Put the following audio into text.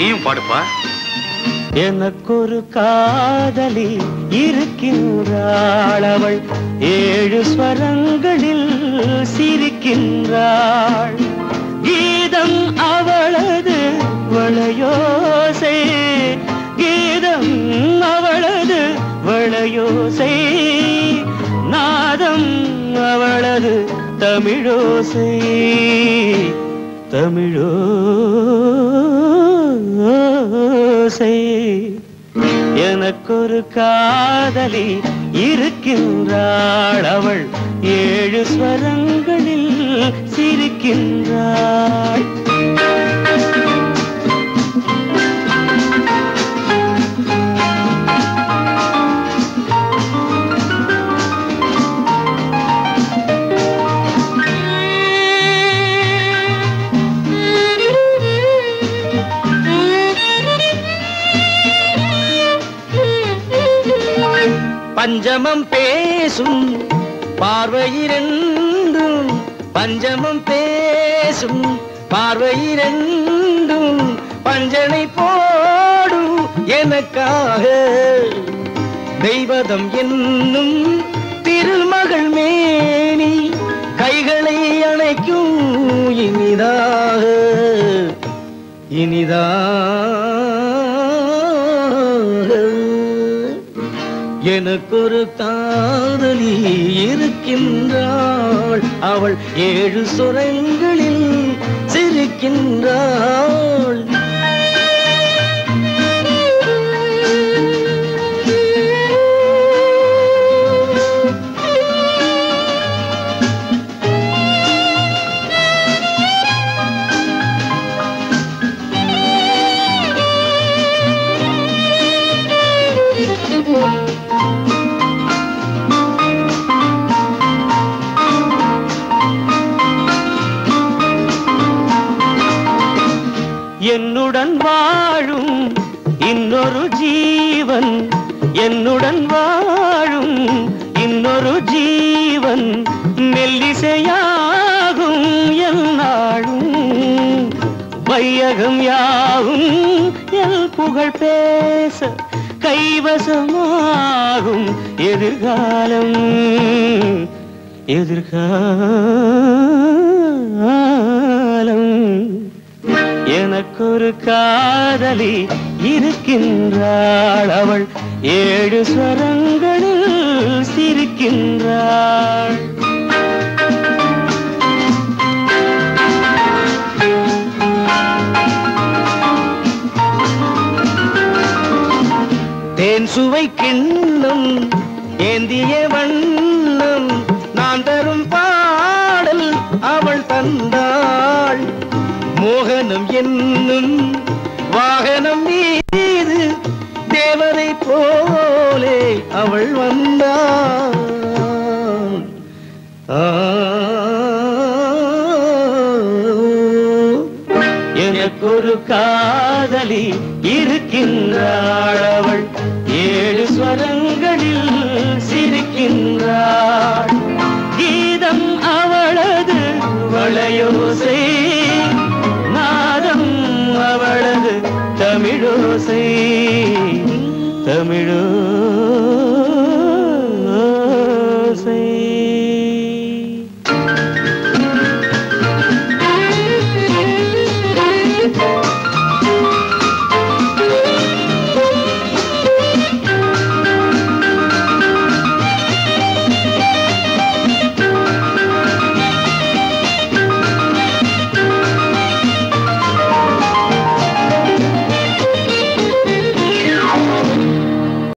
நீயும் பாடுப்பா. எனக்கொரு காதலி இருக்கின்றாள் அவள் ஏழு ஸ்வரங்களில் சிரிக்கின்றாள். கீதம் அவளது வளையோசை. கீதம் அவளது வளையோசை. நாதம் அவளது தமிழோசை. தமிழோ ஒரு காதலி இருக்கின்றாள். அவள் ஏழு ஸ்வரங்களில் சிரிக்கின்றாள். பஞ்சமம் பேசும் பார்வையிரண்டும் பஞ்சமம் பேசும் பார்வையிரண்டும் பஞ்சனை போடும் எனக்காக. தெய்வதம் என்னும் திருமகள் மேனி கைகளை அணைக்கும் இனிதாக இனிதாக எனக்கொரு காதலி இருக்கின்றாள். அவள் ஏழு சுரங்களில் சிரிக்கின்றாள். என்னுடன் வாழும் இன்னொரு ஜீவன் என்னுடன் வாழும் இன்னொரு ஜீவன் மெல்லிசையாகும் எல்லாழும் வையகம் யாவும் எல் புகழ் பேச கைவசமாகும் எதிர்காலம். எதிர்காலம். எனக்கொரு காதலி இருக்கின்றாள். அவள் ஏழு ஸ்வரங்களில் சிரிக்கின்றாள். தேன் சுவை கிண்ணம் ஏந்திய வண்ணம் நான் தரும் பாடல் அவள் தந்தாள். மோகனம் என்னும் வாகனம் மீது தேவதை போலே அவள் வந்த எனக்கொரு காதலி இருக்கின்றாள் அவள் ஏழு ஸ்வரங்களில் சிரிக்கின்றாள். கீதம் அவளது வளையோசை நாதம் அவளது தமிழோசை தமிழோ